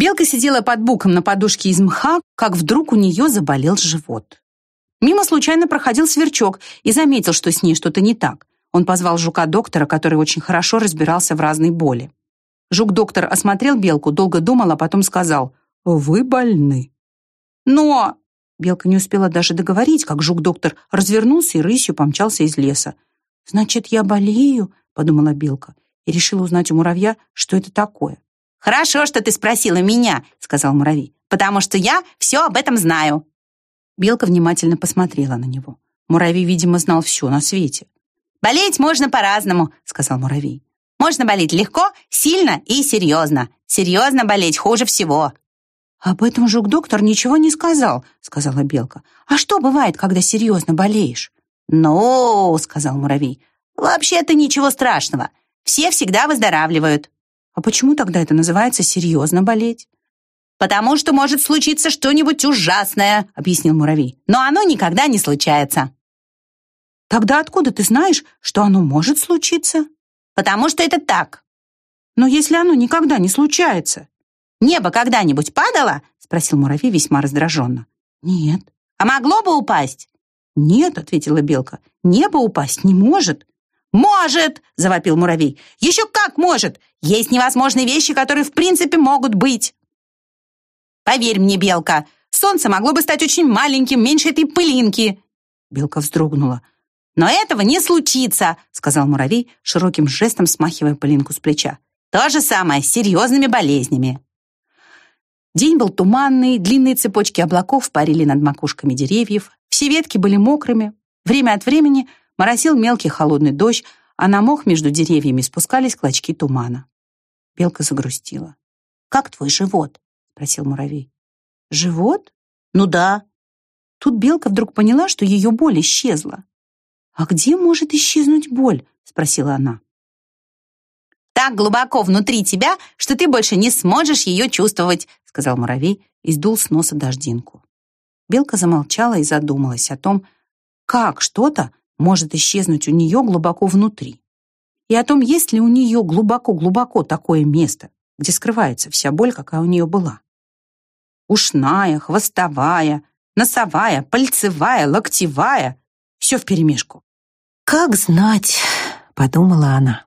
Белка сидела под буком на подушке из мха, как вдруг у нее заболел живот. Мимо случайно проходил сверчок и заметил, что с ней что-то не так. Он позвал жука-доктора, который очень хорошо разбирался в разной боли. Жук-доктор осмотрел белку, долго думал, а потом сказал «Вы больны». «Но...» Белка не успела даже договорить, как жук-доктор развернулся и рысью помчался из леса. «Значит, я болею?» — подумала Белка и решила узнать у муравья, что это такое. «Хорошо, что ты спросила меня», — сказал муравей, «потому что я все об этом знаю». Белка внимательно посмотрела на него. Муравей, видимо, знал все на свете. «Болеть можно по-разному», — сказал муравей. «Можно болеть легко, сильно и серьезно. Серьезно болеть хуже всего». «Об этом жук-доктор ничего не сказал», — сказала Белка. «А что бывает, когда серьезно болеешь?» «Ну, — сказал муравей, — вообще-то ничего страшного. Все всегда выздоравливают». «А почему тогда это называется серьезно болеть?» «Потому что может случиться что-нибудь ужасное», — объяснил муравей. «Но оно никогда не случается». «Тогда откуда ты знаешь, что оно может случиться?» «Потому что это так». «Но если оно никогда не случается?» «Небо когда-нибудь падало?» — спросил муравей весьма раздраженно. «Нет». «А могло бы упасть?» «Нет», — ответила белка, — «небо упасть не может». «Может!» — завопил муравей. «Еще как может! Есть невозможные вещи, которые в принципе могут быть!» «Поверь мне, белка, солнце могло бы стать очень маленьким, меньше этой пылинки!» Белка вздрогнула. «Но этого не случится!» — сказал муравей, широким жестом смахивая пылинку с плеча. «То же самое с серьезными болезнями!» День был туманный, длинные цепочки облаков парили над макушками деревьев, все ветки были мокрыми. Время от времени моросил мелкий холодный дождь, а на мох между деревьями спускались клочки тумана. Белка загрустила. «Как твой живот?» — спросил муравей. «Живот? Ну да». Тут Белка вдруг поняла, что ее боль исчезла. «А где может исчезнуть боль?» — спросила она. «Так глубоко внутри тебя, что ты больше не сможешь ее чувствовать», — сказал муравей и сдул с носа дождинку. Белка замолчала и задумалась о том, как что-то может исчезнуть у нее глубоко внутри, и о том, есть ли у нее глубоко-глубоко такое место, где скрывается вся боль, какая у нее была. Ушная, хвостовая, носовая, пальцевая, локтевая — все вперемешку. «Как знать», — подумала она.